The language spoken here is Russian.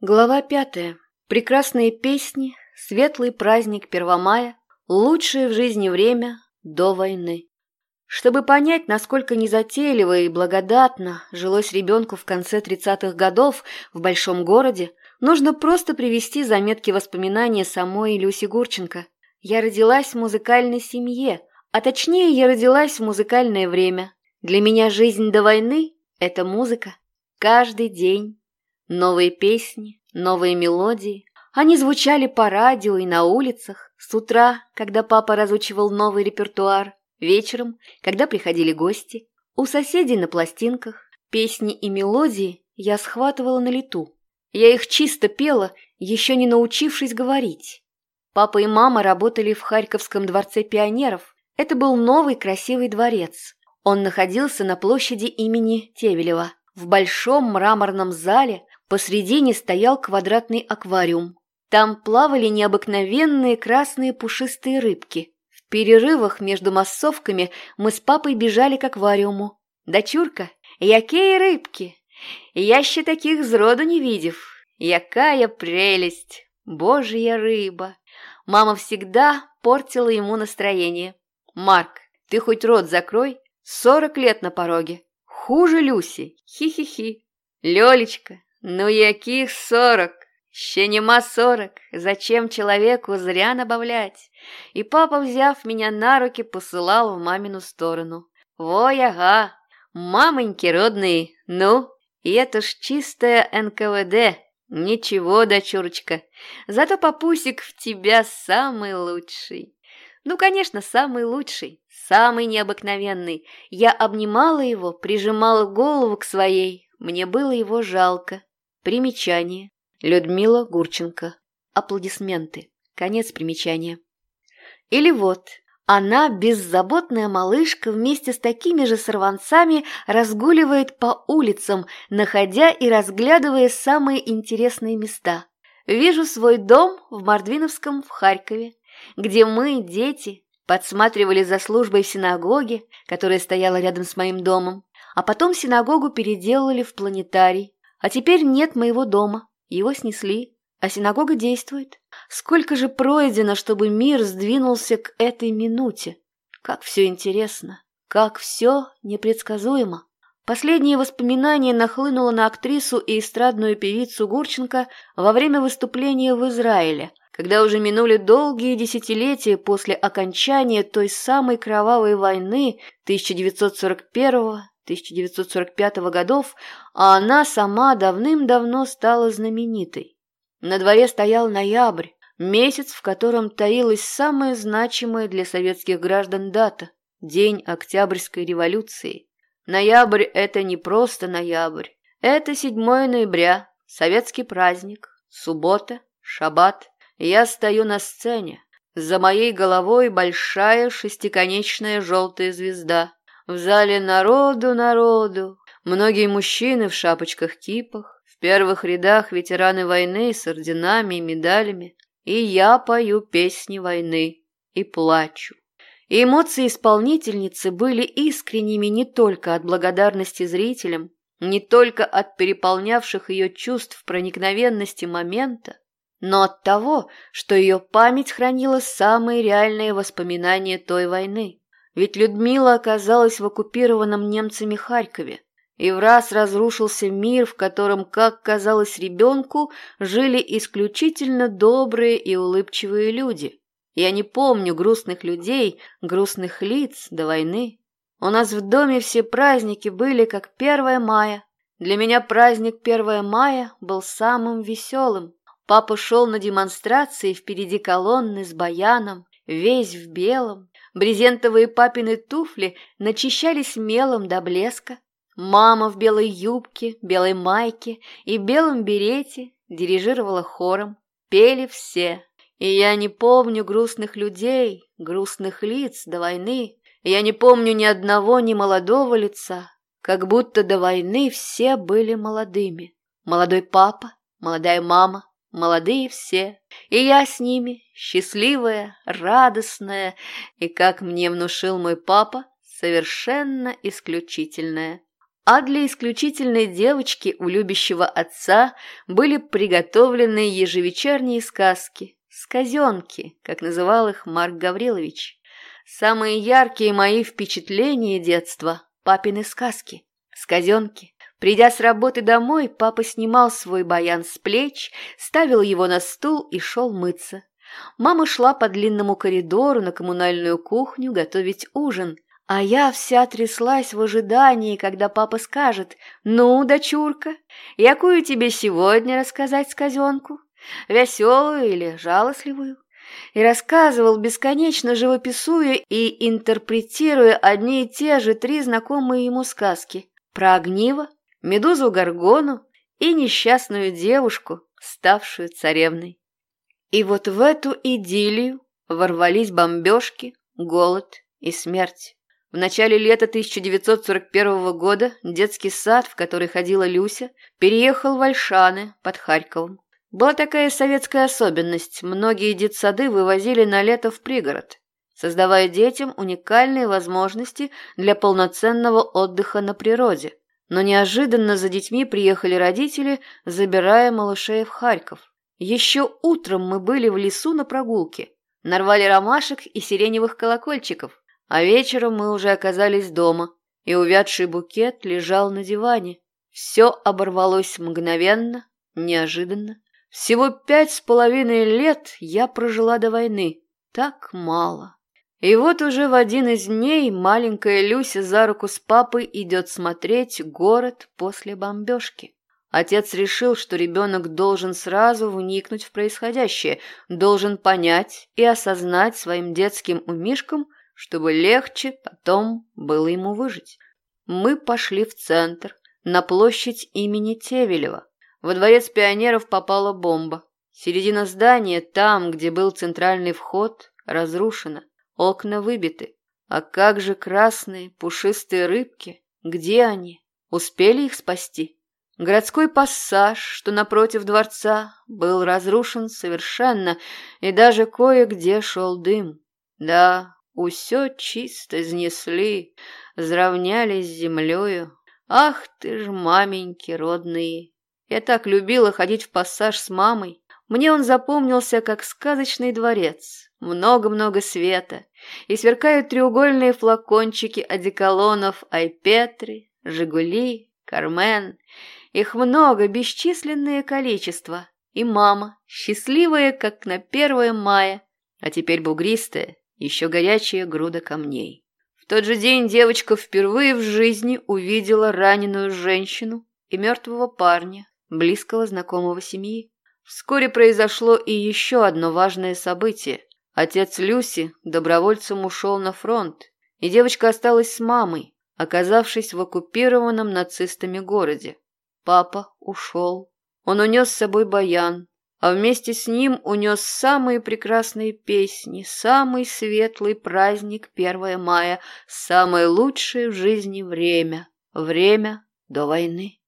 Глава пятая. Прекрасные песни, светлый праздник Первомая, лучшее в жизни время до войны. Чтобы понять, насколько незатейливо и благодатно жилось ребенку в конце 30-х годов в большом городе, нужно просто привести заметки воспоминания самой Люси Гурченко. Я родилась в музыкальной семье, а точнее я родилась в музыкальное время. Для меня жизнь до войны – это музыка. Каждый день Новые песни, новые мелодии. Они звучали по радио и на улицах, с утра, когда папа разучивал новый репертуар, вечером, когда приходили гости, у соседей на пластинках. Песни и мелодии я схватывала на лету. Я их чисто пела, еще не научившись говорить. Папа и мама работали в Харьковском дворце пионеров. Это был новый красивый дворец. Он находился на площади имени Тевелева. В большом мраморном зале Посредине стоял квадратный аквариум. Там плавали необыкновенные красные пушистые рыбки. В перерывах между массовками мы с папой бежали к аквариуму. «Дочурка, якие рыбки! Я ще таких зроду не видев! Якая прелесть! Божья рыба!» Мама всегда портила ему настроение. «Марк, ты хоть рот закрой, сорок лет на пороге. Хуже Люси, хи-хи-хи. Лёлечка, ну яких сорок? Ще нема сорок. Зачем человеку зря набавлять? И папа, взяв меня на руки, посылал в мамину сторону. Ой, ага, мамоньки родные, ну, и это ж чистая НКВД. Ничего, дочурочка, зато папусик в тебя самый лучший. Ну, конечно, самый лучший, самый необыкновенный. Я обнимала его, прижимала голову к своей, мне было его жалко. Примечание. Людмила Гурченко. Аплодисменты. Конец примечания. Или вот, она, беззаботная малышка, вместе с такими же сорванцами разгуливает по улицам, находя и разглядывая самые интересные места. Вижу свой дом в Мордвиновском в Харькове, где мы, дети, подсматривали за службой в синагоге, которая стояла рядом с моим домом, а потом синагогу переделали в планетарий, а теперь нет моего дома, его снесли, а синагога действует. Сколько же пройдено, чтобы мир сдвинулся к этой минуте? Как все интересно, как все непредсказуемо. Последнее воспоминание нахлынуло на актрису и эстрадную певицу Гурченко во время выступления в Израиле, когда уже минули долгие десятилетия после окончания той самой кровавой войны 1941 1945 годов, а она сама давным-давно стала знаменитой. На дворе стоял ноябрь, месяц, в котором таилась самая значимая для советских граждан дата – День Октябрьской революции. Ноябрь – это не просто ноябрь, это 7 ноября, советский праздник, суббота, шаббат. Я стою на сцене, за моей головой большая шестиконечная желтая звезда – в зале народу, народу. Многие мужчины в шапочках-кипах, в первых рядах ветераны войны с орденами и медалями. И я пою песни войны и плачу. И эмоции исполнительницы были искренними не только от благодарности зрителям, не только от переполнявших ее чувств проникновенности момента, но от того, что ее память хранила самые реальные воспоминания той войны. Ведь Людмила оказалась в оккупированном немцами Харькове, и в раз разрушился мир, в котором, как казалось ребенку, жили исключительно добрые и улыбчивые люди. Я не помню грустных людей, грустных лиц до войны. У нас в доме все праздники были как 1 мая. Для меня праздник 1 мая был самым веселым. Папа шел на демонстрации впереди колонны с баяном, весь в белом, Брезентовые папины туфли начищались мелом до блеска. Мама в белой юбке, белой майке и белом берете дирижировала хором. Пели все. И я не помню грустных людей, грустных лиц до войны. Я не помню ни одного ни молодого лица. Как будто до войны все были молодыми. Молодой папа, молодая мама, молодые все, и я с ними, счастливая, радостная, и, как мне внушил мой папа, совершенно исключительная. а для исключительной девочки у любящего отца были приготовлены ежевечерние сказки, сказенки, как называл их Марк Гаврилович. Самые яркие мои впечатления детства – папины сказки, сказенки. Придя с работы домой, папа снимал свой баян с плеч, ставил его на стул и шел мыться. Мама шла по длинному коридору на коммунальную кухню готовить ужин – а я вся тряслась в ожидании, когда папа скажет, «Ну, дочурка, якую тебе сегодня рассказать сказенку? Веселую или жалостливую?» И рассказывал, бесконечно живописуя и интерпретируя одни и те же три знакомые ему сказки про огниво, медузу Гаргону и несчастную девушку, ставшую царевной. И вот в эту идиллию ворвались бомбежки, голод и смерть. В начале лета 1941 года детский сад, в который ходила Люся, переехал в Ольшаны под Харьковом. Была такая советская особенность – многие детсады вывозили на лето в пригород, создавая детям уникальные возможности для полноценного отдыха на природе. Но неожиданно за детьми приехали родители, забирая малышей в Харьков. Еще утром мы были в лесу на прогулке, нарвали ромашек и сиреневых колокольчиков, а вечером мы уже оказались дома, и увядший букет лежал на диване. Все оборвалось мгновенно, неожиданно. Всего пять с половиной лет я прожила до войны. Так мало. И вот уже в один из дней маленькая Люся за руку с папой идет смотреть город после бомбежки. Отец решил, что ребенок должен сразу вникнуть в происходящее, должен понять и осознать своим детским умишкам, чтобы легче потом было ему выжить. Мы пошли в центр, на площадь имени Тевелева. Во дворец пионеров попала бомба. Середина здания, там, где был центральный вход, разрушена. Окна выбиты. А как же красные пушистые рыбки? Где они? Успели их спасти? Городской пассаж, что напротив дворца, был разрушен совершенно, и даже кое-где шел дым. Да, Усё чисто знесли, зравняли с землею. Ах ты ж, маменьки родные! Я так любила ходить в пассаж с мамой. Мне он запомнился как сказочный дворец. Много-много света. И сверкают треугольные флакончики одеколонов Айпетри, Жигули, Кармен. Их много, бесчисленное количество. И мама, счастливая, как на 1 мая, а теперь бугристая, еще горячая груда камней. В тот же день девочка впервые в жизни увидела раненую женщину и мертвого парня, близкого знакомого семьи. Вскоре произошло и еще одно важное событие. Отец Люси добровольцем ушел на фронт, и девочка осталась с мамой, оказавшись в оккупированном нацистами городе. Папа ушел. Он унес с собой баян, а вместе с ним унес самые прекрасные песни, самый светлый праздник 1 мая, самое лучшее в жизни время, время до войны.